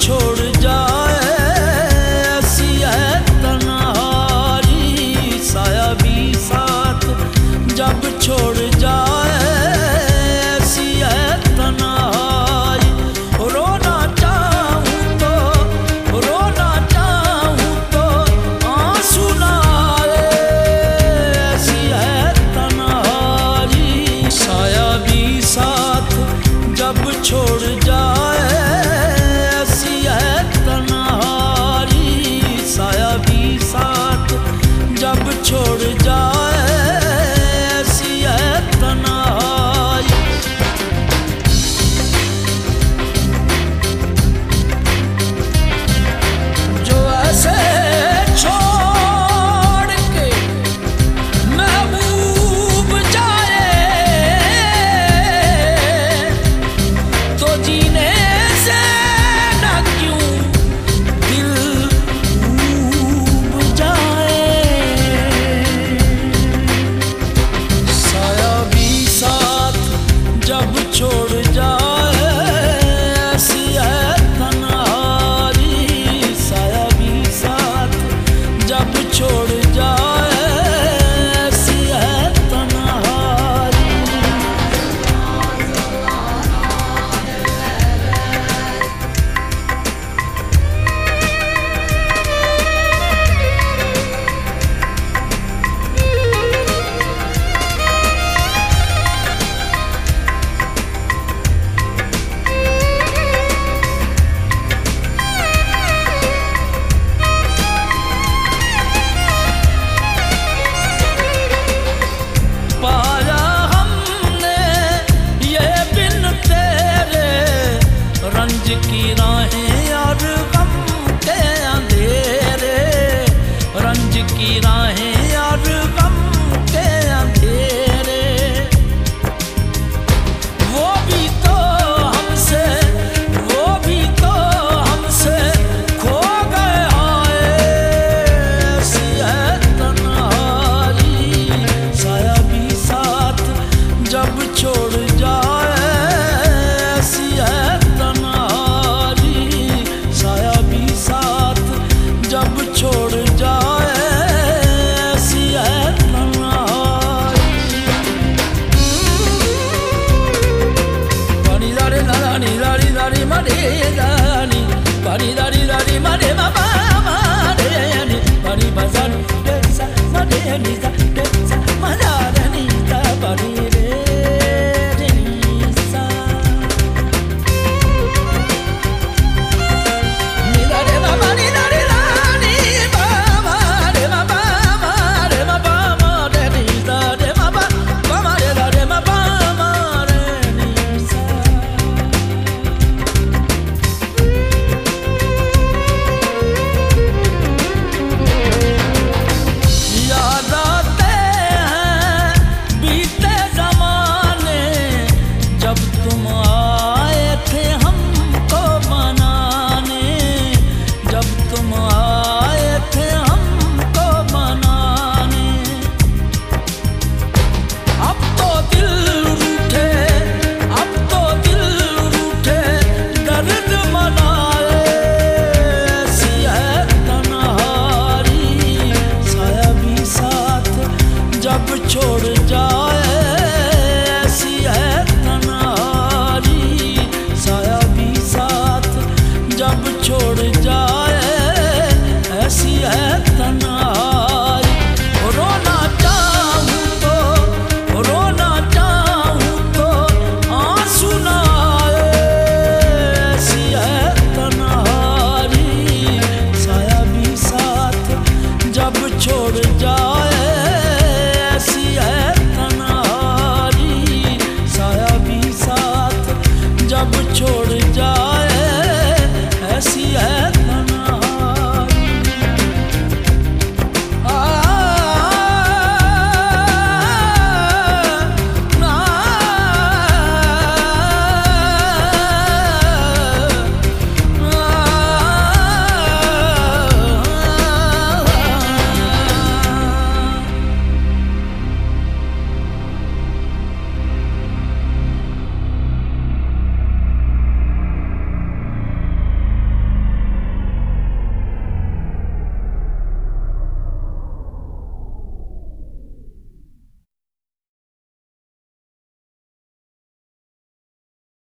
छोड़ की राहें